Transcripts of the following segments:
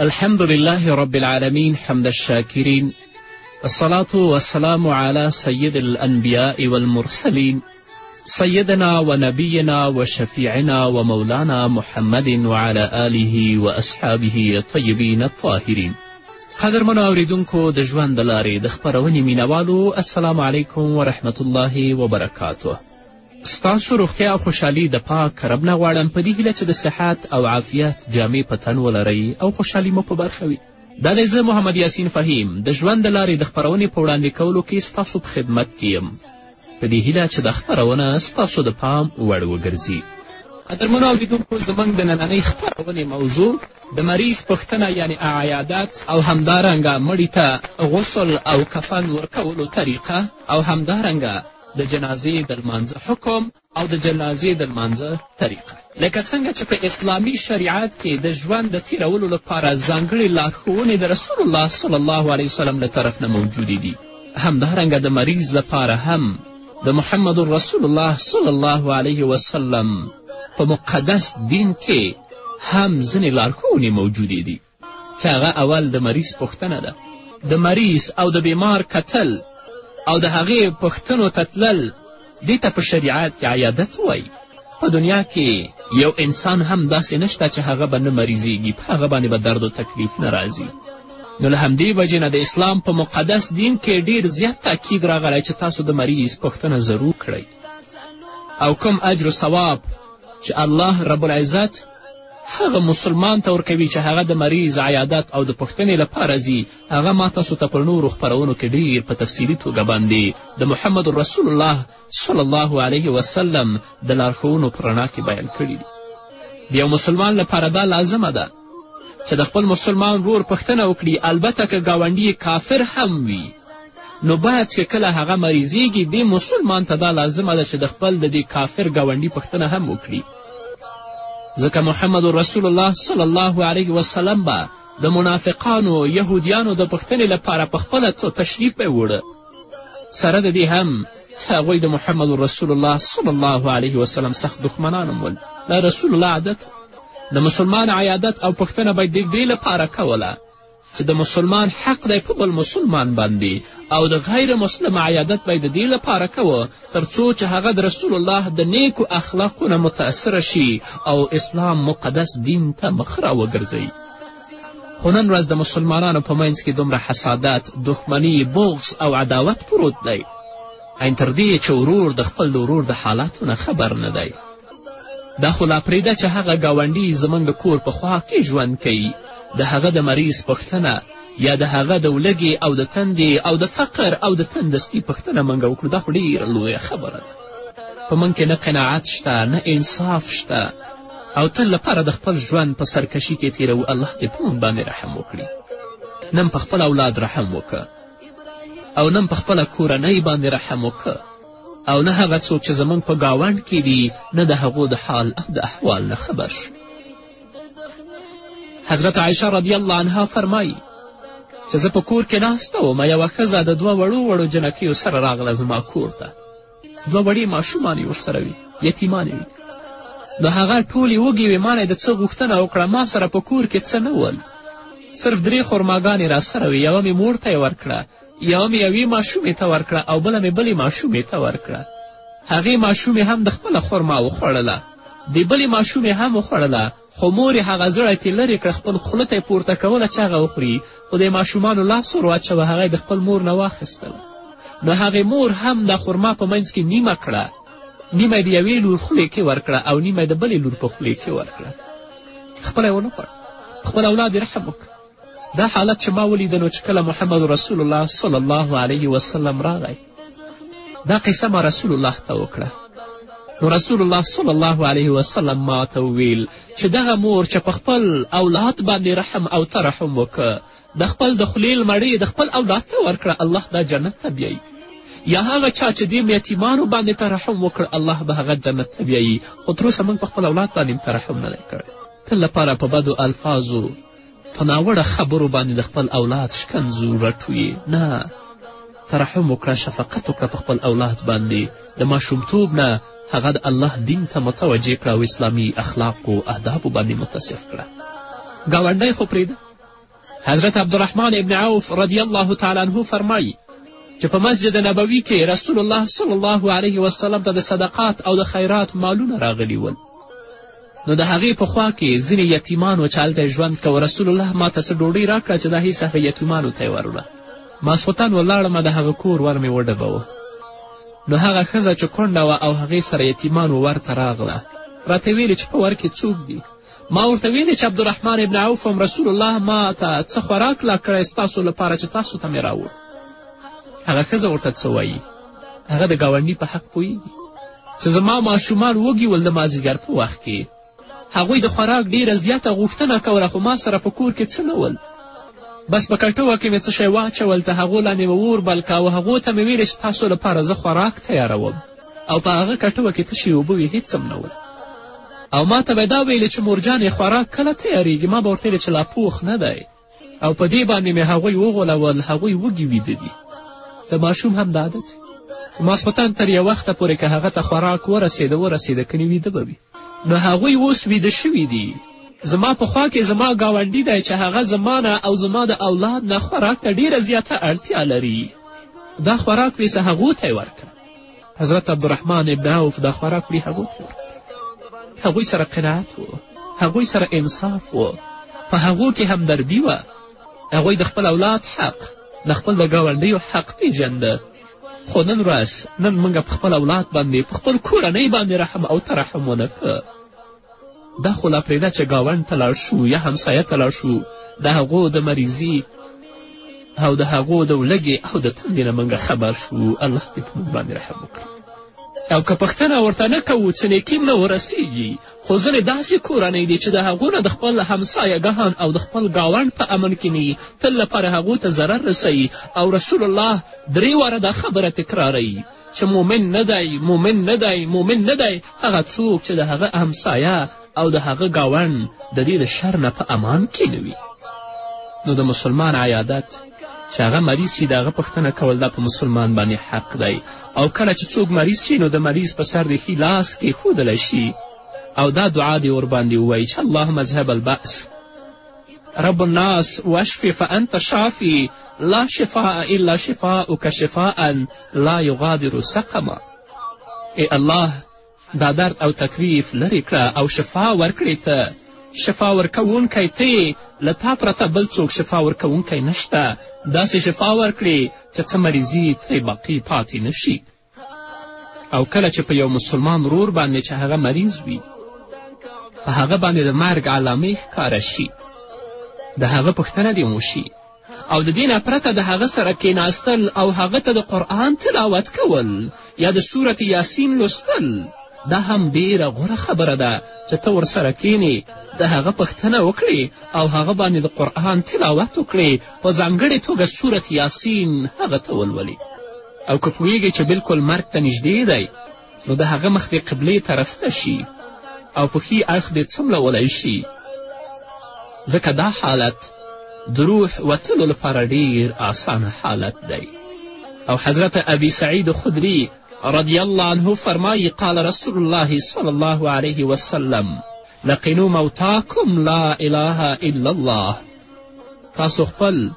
الحمد لله رب العالمين حمد الشاكرين الصلاة والسلام على سيد الأنبياء والمرسلين سيدنا ونبينا وشفيعنا ومولانا محمد وعلى آله وأصحابه الطيبين الطاهرين قدرمنو اوریدونکو د ژوند د لارې د خپرونې مینوالو السلام علیکم ورحمت الله وبرکاته ستاسو روغتیا او خوشحالي د پاک رب نه غواړم په دې هیله چې د صحت او عافیت جامې په تن ولرئ او خوشحالي مو په برخه وي دا دی زه محمد یاسین فهیم د ژوند د لارې د خپرونې په وړاندې کولو کې ستاسو په خدمت کې یم په دې هیله چې دا خپرونه ستاسو د پام وړ وګرځي قدرمنو اوریدونکو زموږ د نننۍ خپرونې موضوع د مریض پوښتنه یعنې عیادت او همدارنګه مړي ته غسل او کفن ورکولو طریقه او همدارنګه د جنازې د لمانځه حکم او د جنازې د لمانځه طریقه لکه څنګه چې په اسلامي شریعت کې د ژوند د تیرولو لپاره ځانګړې لارښوونې د رسول الله صلی الله علیه وسلم له طرف نه موجودې دي همدارنګه د مریض لپاره هم د محمد رسول الله صلی الله علیه وسلم په مقدس دین کې هم ځینې لارښوونې موجودې دي چې هغه اول د مریض پوښتنه ده د مریض او د بیمار کتل او د هغې پوښتنو ته تلل دې ته په شریعت کې عیادت وایي په دنیا کې یو انسان هم داسې نشته چې هغه به نه مریضیږي په هغه باندې به درد و تکلیف نه راځي نو له همدې وجې نه د اسلام په مقدس دین کې ډیر زیات تاکید راغلی چې تاسو د مریض پوښتنه ضرور کړئ او کوم اجر و ثواب چې الله رب العزت هغه مسلمان ته ورکوي چې هغه د مریض عیادت او د پوښتنې لپاره ځي هغه ما تاسو ته په نورو خپرونو کې ډیر په تفصیلي توګه باندې د محمد رسول الله صلی الله علیه وسلم د لارښوونو په رڼا کې بیان کړي دي د یو مسلمان لپاره دا لازمه ده چې د خپل مسلمان رور پوښتنه وکړي البته که ګاونډي کافر هم وي نو باید چې کله هغه مریضیږي دې مسلمان ته دا لازمه ده چې د خپل د دې کافر ګاونډي پوښتنه هم وکړي ځکه محمد رسول الله صلی الله علیه وسلم به د منافقانو یهودیانو د پوښتنې لپاره په خپله تشریف به وړه سره د دې هم هغوی د محمد رسول الله صلی الله علیه وسلم سخت دښمنان هم ول دا رسول الله عادت د مسلمان عیادت او پوښتنه به د دې لپاره کوله چې د مسلمان حق دی په بل مسلمان باندې او د غیر مسلم عیادت به د دې لپاره کوه تر څو چې هغه د رسول الله د نیکو اخلاقو نه متاثره شي او اسلام مقدس دین ته مخ راوګرځوي خو نن ورځ د مسلمانانو په منځ کې دومره حسادت دښمني بغز او عداوت پروت دی ان تر دې چې ورور د خپل د ورور د حالاتو نه خبر نه دی دا خو لا پرېږده چې هغه ګاونډي زموږ د کور په خوا کې ژوند کوي د هغه د مریض پوښتنه یا د هغه د ولږې او د تندې او د فقر او د تندستي پوښتنه موږ وکړو دا خو ډېره لویه خبره ده په موږ کې نه قناعت شته نه انصاف شته او تل لپاره د خپل ژوند په سرکشي کې تیروو الله دې په موږ باندې رحم وکړي نن په خپل اولاد رحم وکړه او نن په خپله کورنۍ باندې رحم وکړه او نه هغه څوک چې زموږ په ګاونډ کې دي نه د هغو د حال او د احوال نه خبر شو حضرت عایشه رضی الله عنها فرمایي چې زه په کور کې ناسته وم یوه ښځه د دوه وړو وړو جنکیو سره راغله زما کور ته دوه وړې ماشومان یې ورسره وي یتیمانې وي نو هغه ټولې وږې وې ما نه د څه غوښتنه وکړه ما سره په کور کې څه نه ول صرف درې خورماګانې راسره وې یوه مې مور ته یې ورکړه یوه مې یوې ماشومې ته ورکړه او بله مې بلې ماشومې ته ورکړه هغې ماشومې هم د خپله خورما وخوړله د بلې ماشومې هم وخوړله خو مور یې هغه زړی تې لرې کړه خپل خوله ته یې پورته کوله چې هغه وخوري خو د ماشومانو لاس ور واچوه هغه یې د خپل مور نه واخیستله نو هغې مور هم دا خورما په منځ کې نیمه کړه نیمه یې د یوې لور خولې کې ورکړه او نیمه یې د بلې لور په خولې کې ورکړه خپله یې ونه خوړه خپل اولاد یې رحم وکړه دا حالت چې ما ولیده نو چې کله محمد رسول الله صلی الله علیه وسلم راغی دا قصه ما رسول الله ته وکړه نو رسول الله صلی الله علیه وسلم ما ته وویل چې دغه مور چې په خپل اولاد باندې رحم او ترحم وکړه د خپل د خولې لمړې د خپل اولاد ته ورکړه الله دا جنت ته بیایي یا هغه چا چې دې یتیمانو باندې ترحم وکړ الله به هغه جنت ته بیایي خو تر اوسه موږ په خپل اولاد باندې ترحم نه دی کړی تل لپاره په بدو الفاظو په ناوړه خبرو باندې د خپل اولاد شکنځو رټو یې نه ترحم وکړه شفقت وکړه په خپل اولاد باندې د ماشومتوب نه هغه د الله دین ته متوجه کړه او اسلامي اخلاقو اهدابو باندې متصف کړه ګاونډی خو پرېږده حضرت عبدالرحمن ابن عوف رضی الله تعالی عنه فرمایي چې په مسجد نبوي کې رسول الله صلی الله علیه وسلم ته د صدقات او د خیرات مالونه راغلي ول نو د هغې په خوا کې ځینې یتیمان و چې هلته یې ژوند کوه رسول الله ما ته څه ډوډۍ راکړه چې د هغې څخه یتیمانو ته یې وروړه ماسخوتن ولاړم د هغه کور ور مې وډبوه نو هغه ښځه چې کونډه وه او هغې سره یتیمان و ورته راغله راته ویلې چې په ور کې څوک دي ما ورته ویلې چې عبدالرحمن ابن عوف هم رسول الله ما ته څه خوراک لا کړی ستاسو لپاره چې تاسو ته مې راوړ هغه ښځه ورته څه وایي هغه د ګاونډي په حق پوهېږي چې زما ماشومان وږي ول د مازیګر په وخت کې هغوی د خوراک ډېره زیاته غوښتنه کوله خو ما سره په کور کې څه نه ول بس په کټوه کې مې څه شی واچول ته هغو لاندې مې اور بل کاوه هغو ته مې ویلې چې تاسو لپاره زه خوراک تیاروم او په هغه کټوه کې تشې اوبه وې هېڅ هم نه ول او ما ته به دا ویلې چې مورجانې خوراک کله تیارېږي ما به ورته چې لا پوخ نه دی او په دې باندې مې هغوی وغولول هغوی وږي ویده دي د ماشوم هم دا عادت ماسخوتن تر یو وخته پورې که هغه ته خوراک ورسېده ورسېده کنې ویده به وي نو هغوی اوس ویده شوي دي زما په خوا کې زما ګاونډي دی چې هغه زما نه او زما د اولاد نه خوراک ته ډیره زیاته اړتیا لري دا خوراک ویسه هغو ته یې ورکړه حضرت عبدالرحمن ابن عوف دا خوراک کړي هغو ته ورکړي هغوی سره قناعت و هغوی سره انصاف و په هغو کې همدردي وه هغوی د خپل اولاد حق د خپل د ګاونډیو حق پیژنده خو نن ورځ نن موږ په خپل اولاد باندې په خپل کورنۍ باندې رحم او ترحم ونه که دا خو لا پرېږده چې ګاونډ ته لاړ شو یا همسایه ته لاړ شو د هغو د مریضي او د هغو د ولږې او د تندې نه موږ خبر شو الله دې په موږ باندې رحم وکړي او که پښتنه ورته نه کوو څه نیکي نه ورسیږي خو ځینې داسې کورنۍ دي چې د هغو نه د خپل همسایه ګهان او د خپل ګاونډ په امن کې نه تل لپاره هغو ته ضرر رسوي او رسول الله درې واره دا خبره تکراروي چې مؤمن نه دی مؤمن نه دی مؤمن نه دی هغه څوک چې د هغه همسایه او د هغه ګاونډ د دې د شر نه په امان کې نه وي نو د مسلمان عیادت چې هغه مریض شي د هغه پوښتنه کول دا په مسلمان باندې حق دی او کله چې څوک مریض شي نو د مریض په سر د ښي لاس کیښودلی شي او دا دعا دې ورباندې ووایي چې اللهم اذهب البأس رب الناس واشف فانت شافی لا شفاء الا شفاءک شفاء لا یغادر سقما ای الله دا درد او تکلیف لرې کړه او شفا ورکړې ته شفا ورکوونکی ته یې له تا پرته بل څوک شفا ورکوونکی نشته داسې شفا ورکړې چې څه مریضي ترې باقي پاتې نشي او کله چې په یو مسلمان ورور باندې چې هغه مریض وي په هغه باندې د مرګ علامې ښکاره شي د هغه پوښتنه دې وشي او د دې نه پرته د هغه سره کیناستل او هغه ته د قرآن تلاوت کول یا د صورت یاسین لوستل دا هم ډیره غوره خبره ده چې ته ورسره کینې د هغه پښتنه وکړې او هغه باندې د قرآن تلاوت وکړې په ځانګړې توګه صورت یاسین هغه ته ولولې او که پوهېږئ چې بلکل مرګ ته نږدې دی نو د هغه مخ دې قبلې طرف ته شي او په ښي اړخ دې څملولی شي ځکه دا حالت د روح وتلو لپاره ډیر آسانه حالت دی او حضرت ابي سعید خدری رضی الله عنه فرمایی قال رسول الله صلی الله علیه وسلم لقنو موتاکم لا اله الا الله تاسو خپل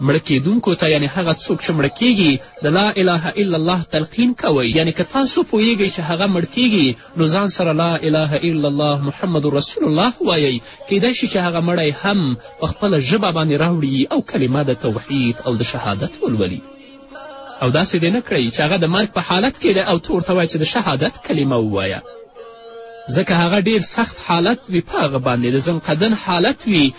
مړه کېدونکو ته یعنې هغه څوک چې مړه کېږي د لا اله الا الله تلقین کوئ یعنې که تاسو پوهیږئ چې هغه مړ کېږي نو ځان سره لا اله الا الله محمد رسول الله وایئ کیدای شي چې هغه مړی هم په خپله ژبه باندې راوړي او کلمه د توحید او د شهادت ولولي او داسې دې نه کړئ چې هغه د مرګ په حالت کې دی او ته ورته وایه چې د شهادت کلمه ووایه ځکه هغه ډیر سخت حالت وي په هغه باندې د زنقدن حالت وي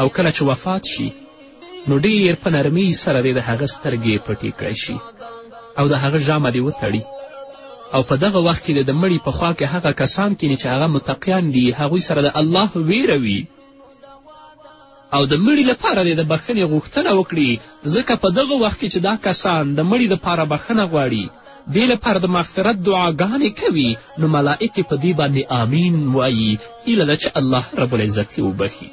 او کله چې وفات شي نو ډېر په نرمۍ سره دې د هغه سترګې پټې کړی شي او د هغه ژامه دې وتړي او په دغه وخت کې د مړي په خوا کې هغه کسان کینې چې هغه متقیان دي هغوی سره د الله ویره وي او د مړي لپاره دې د بښنې غوښتنه وکړي ځکه په دغه وخت کې چې دا کسان د مړي لپاره بښنه غواړي دې لپاره د مغفرت دعاګانې کوي نو ملائکې په دې باندې آمین وایي هیله ده چې الله رب العزت یې وبخي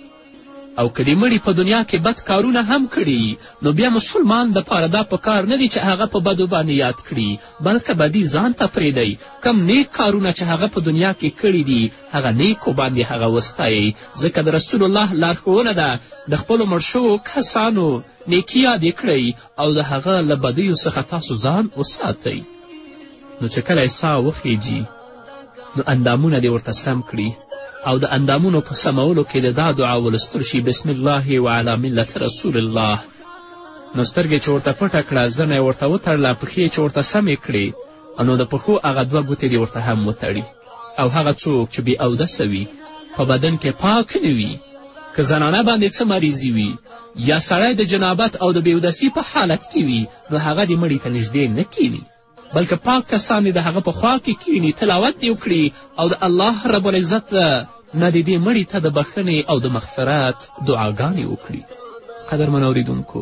او که دې مړي په دنیا کې بد کارونه هم کړي نو بیا مسلمان دپاره دا په کار نه دي چې هغه په بدو باندې یاد کړي بلکه بدی ځان ته پرېږدئ کم نیک کارونه چې هغه په دنیا کې کړي دي هغه نیکو باندې هغه وستایئ ځکه د رسول الله لارښوونه ده د خپلو مړ شوو کسانو نیکي یادې کړئ او د هغه له بدیو څخه تاسو ځان وساتئ نو چې کله یې ساه وخیږي نو اندامونه دې ورته سم کړي او د اندامونو په سمولو کې د دا دعا ولستل شي بسم الله وعلی ملت رسول الله نو سترګې چې ورته پټه کړه زنه یې ورته وتړله پښې چې ورته سمې کړې نو د پښو هغه دوه ګوتې دې ورته هم وتړي او هغه څوک چې بې اودسه وي په بدن کې پاک نه وي که زنانه باندې څه مریضي وي یا سړی د جنابت او د بېودسي په حالت کې وي نو هغه دې مړي ته نږدې نه کیني بلکې پاک کسان دې د هغه په خوا کې کیني تلاوت دې وکړي او د الله رب العزت نه دې دې مړي ته د بښنې او د مغفرت دعاګانې وکړي قدرمن اوریدونکو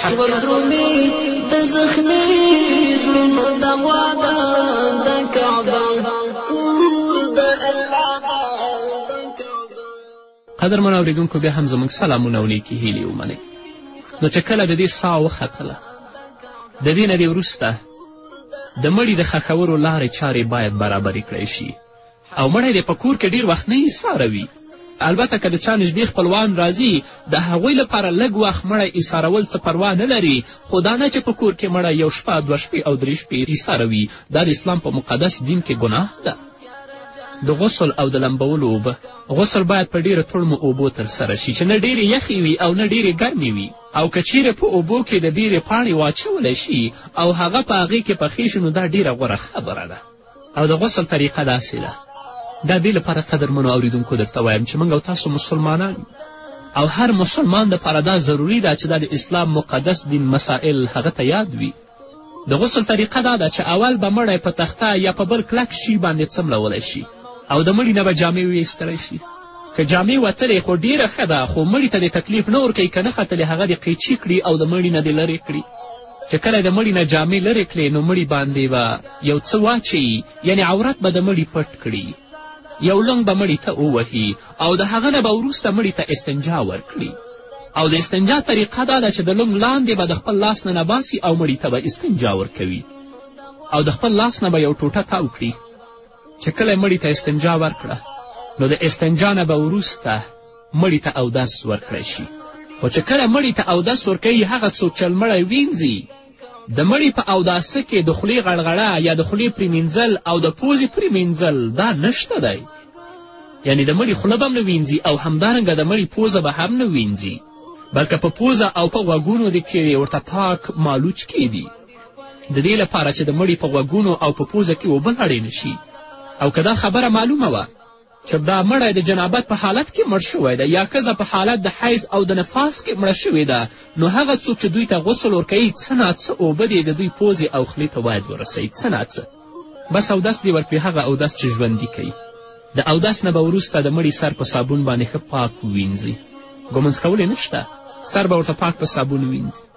حبر درومي د زخمي زړونو دوا ده د کعبه کور د الله قدرمن اورېدونکو بیا هم زموږ سلامونه او نیکې هیلې ومنئ نو چې کله د دې ساه وختله د دې نه دې وروسته د مړي د خښولو لارې چارې باید برابرې کړی شي او مړی دی په کور کې ډېر وخت نه ایساره وي البته که د چا نږدې خپلوان راځي د هغوی لپاره لږ وخت مړی ایسارول څه پروا نه لري خو دا نه چې په کور کې مړی یو شپه دوه شپې او درې شپې ایساره وي دا د اسلام په مقدس دین کې ګناه ده د غسل او د لمبولو اوبه غسل باید په ډېرو تړمو اوبو ترسره شي چې نه ډېرې یخې وي او نه ډېرې ګرمې وي او که چیرې په اوبو کې د بیرې پاڼې واچولی شي او هغه په هغې کې پخې شي نو دا ډېره غوره خبره ده او د غسل طریقه داسې ده دا دې لپاره قدرمنو اوریدونکو درته وایم چې موږ او تاسو مسلمانان او هر مسلمان دپاره دا ضروري ده چې دا د اسلام مقدس دین مسائل هغه ته یاد وي د غسل طریقه دا ده چې اول به مړی په تخته یا په بل کلک شي باندې څملولی شي او د مړي نه به جامې ویستلی شي که جامې وتلې خو ډیره ښه ده خو مړي ته د تکلیف نه ورکوي که نه ختلې هغه دې قیچي کړي او د مړي نه دې لرې کړي چې کله د مړي نه جامې لرې کړې نو مړي باندې به یو څه واچوي یعنې عورت به د مړي پټ کړي یو لنګ به مړي ته ووهي او د هغه نه به وروسته مړي ته استنجا ورکړي او د استنجا طریقه دا ده چې د لنګ لاندې به د خپل لاس نه نباسي او مړي ته به استنجا ورکوي او د خپل لاس نه به یو ټوټه تاو کړي چې کله مړي ته استنجا ورکړه نو د استنجا نه به وروسته مړي ته اودس ورکړی شي خو چې کله مړي ته اودس ورکوي هغه څوک چې مړی وینځي د مړي په اوداسه کې د خولې غړغړه یا د خولې پرېمینځل او د پوزې پرېمینځل دا نشته دی یعنی د مړي خوله به هم نه وینځي او همدارنګه د مړي پوزه به هم نه وینځي بلکه په پوزه او په غوږونو دې کې ورته پاک مالوچ کیدي د دې لپاره چې د مړي په غوږونو او په پوزه کې اوبه لاړې نه شي او که دا خبره معلومه وه چې دا مړی د جنابت په حالت کې مړ شوی دی یا ښځه په حالت د حیض او د نفاس کې مړه شوې ده نو هغه څوک چې دوی ته غسل ورکوي څه ناڅه اوبه دې د دوی پوزې او خولې ته باید ورسوي څه ناڅه بس اودس دې ورکړي هغه اودس چې ژوندي کوي د اودس نه به وروسته د مړي سر په صابون باندې ښه پاک ووینځي ګمنځ کول نشته سر به ورته پاک په صابون ووینځي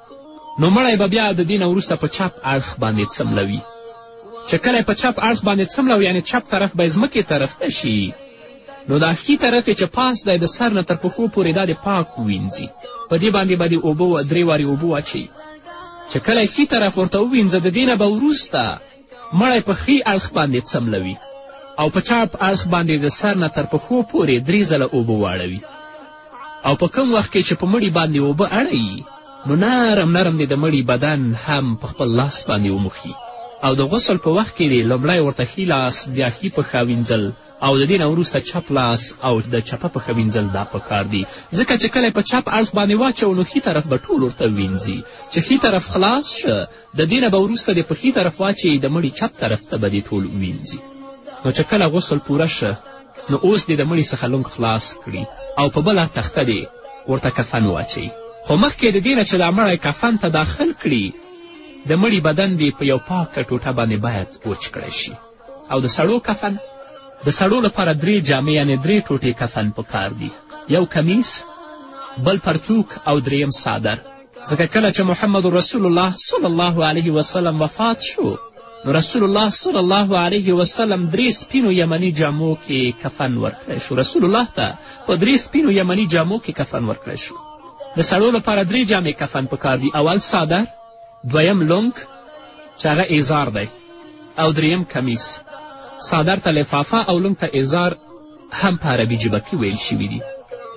نو مړی به بیا د دې نه وروسته په چپ اړخ باندې څملوي چې کله په چپ اړخ باندې څملوي یعنې چپ طرف به یې ځمکې طرف ته شي نو دا ښي طرف یې چې پاس دی د سر نه تر پښو پورې دا د پاک ووینځي په دې باندې به د اوبه درې وارې اوبه واچوي چې کله ښي طرف ورته ووینځه د دې نه به وروسته مړی په ښي اړخ باندې څملوي او په چاپ اړخ باندې د سر نه تر پښو پورې درې ځله اوبه واړوي او په کم وخت کې چې په مړي باندې اوبه اړوي نو نرم نرم دې د مړي بدن هم په خپل لاس باندې وموښي او د غسل په وخت کې دې لومړی ورته ښي لاس بیا ښي پښه وینځل او د دې نه وروسته چپ لاس او د چپه پښه وینځل دا په کار دي ځکه چې کله په چپ اړخ باندې واچو نو ښي طرف به ټول ورته وینځي چې ښي طرف خلاص شه د دې نه به وروسته د پښي طرف واچوي د مړي چپ طرف ته به دې ټول ووینځي نو چې کله غسل پوره شه نو اوس دې د مړي څخه لونګ خلاص کړي او په بله تخته دې ورته کفن واچوي خو مخکې د دې نه چې دا مړی کفن ته داخل کړي د مړي بدن دې په یو پاکه ټوټه باندې باید وچ کړی شي او د سړو کفن د سړو لپاره درې جامې یعنې درې ټوټې کفن پکار دي یو کمیس بل پرتوک او دریم څادر ځکه کله چې محمد رسول الله صلی الله علیه وسلم وفات شو نو رسول الله صلی الله علیه وسلم درې سپینو یمني جامو کې کفن ورکړی شو رسول الله ته په درې سپینو یمني جامو کې کفن ورکړی شو د سړو لپاره درې جامې کفن پکار دي اول ساده دویم لونګ چې هغه ایزار دی او دریم کمیس سادر ته لفافه او لونګ ته ایزار هم په عربي ژبه کې ویل شوي دي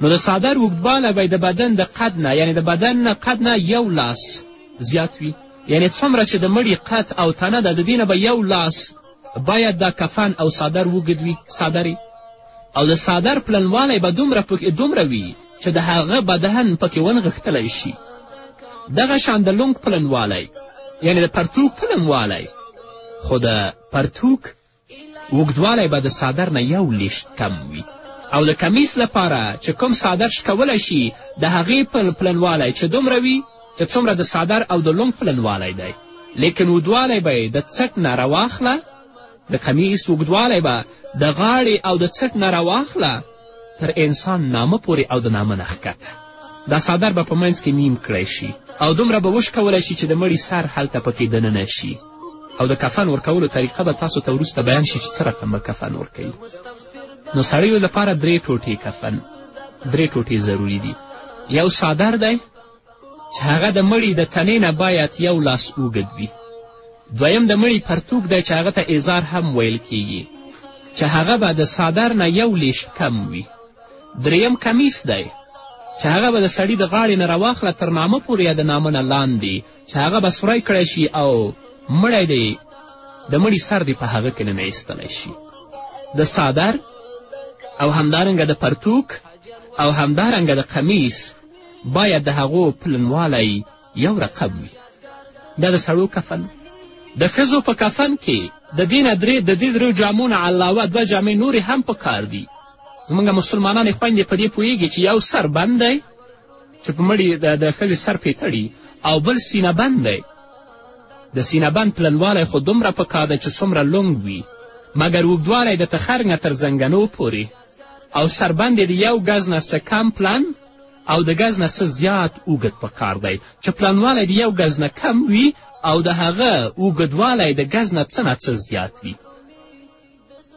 نو د څادر اوږدوالی به د بدن د قد نه یعنې د بدن نه قد نه یو لاس زیات وي یعنې څومره چې د مړي قد او تنه ده د دې نه به یو لاس باید دا کفن او څادر اوږد وي څادرې او د څادر پلنوالی به دومره پکې دومره وي چې د هغه بدن پکې ونغښتلی شي دغه شان د لونګ پلنوالی یعنې د پرتوک پلنوالی خو د پرتوک اوږدوالی به د صادر نه یو لیشت کم وي او د کمیس لپاره چې کوم صادر شکولی شي د هغې پل پلنوالی چې دومره وي چې څومره د صادر او د لونګ پلنوالی دی لیکن اوږدوالی به یې د څټ نه راواخله د کمیس اوږدوالی به د غاړې او د څټ نه راواخله تر انسان نامه پورې او د نامه نه ښکته دا څادر به په منځ کې نیم کړی شي او دومره به وشکولی شي چې د مړي سر هلته پکې دننه شي او د کفن ورکولو طریقه به تاسو ته وروسته بیان شي چې څه رقم به کفن ورکوي نو سړیو لپاره درې ټوټې کفن درې ټوټې ضروري دي یو څادر دی چې هغه د مړي د تنې نه باید یو لاس اوږد وي دویم د مړي پرتوګ دی چې هغه ته ازار هم ویل کیږي چې هغه به د سادر نه یو لیشت کم وي دریم کمیس دی چې هغه به د سړي د غاړې نه راواخله تر نامه پورې یا د نامه نه لاندې چې هغه به سوری کړی شي او مړی دی د مړي سر دی په هغه کې نه ایستلی شي د سادر او همدارنګه د پرتوک او همدارنګه د قمیس باید د هغو پلنوالی یو رقم وي دا د سړو کفن د ښځو په کفن کې د دې نه درې د دې درو جامو نه علاوه دوه جامې نورې هم په کار دي زموږ مسلمانانې خویندې په دې پوهیږي چې یو سر بند دی چې په مړي د ښځې سر پې تړي او بل سینه بند دی د سینه بند پلنوالی خو دومره په کار دی چې څومره لونګ وي مګر اوږدوالی د تخر نه تر زنګنو پورې او سربند یې د یو ګز نه څه کم پلن او د ګز نه څه زیات اوږد په کار دی چې پلنوالی د یو ګز نه کم وي او د هغه اوږدوالی د ګز نه څه نه څه زیات وي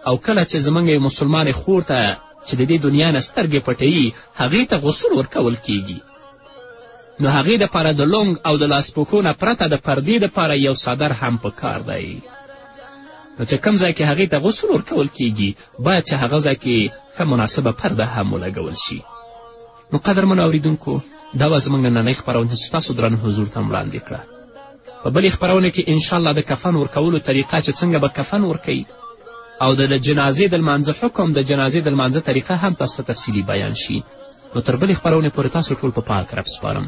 او کله چې زموږ یو مسلمانې خور ته چې د دې دنیا نه سترګې پټوي هغې ته غسل ورکول کیږي نو هغې دپاره د لونګ او د لاسپوښو نه پرته د پردې دپاره یو څادر هم په کار دی نو چې کوم ځای کې هغې ته غسل ورکول کیږي باید چې هغه ځای کې ښه مناسبه پرده هم ولګول شي نو قدرمنو اوریدونکو دا وه زموږ نننۍ خپرونه چې ستاسو درانه حضور ته وړاندې کړه په بلې خپرونه کې انشاءالله د کفن ورکولو طریقه چې څنګه به کفن ورکوي او د جنازې د لمانځه حکم د جنازې د لمانځه طریقه هم تاسو ته تفصیلي بیان شي نو تر بلې خپرونې پورې تاسو ټول په پاک رب سپارم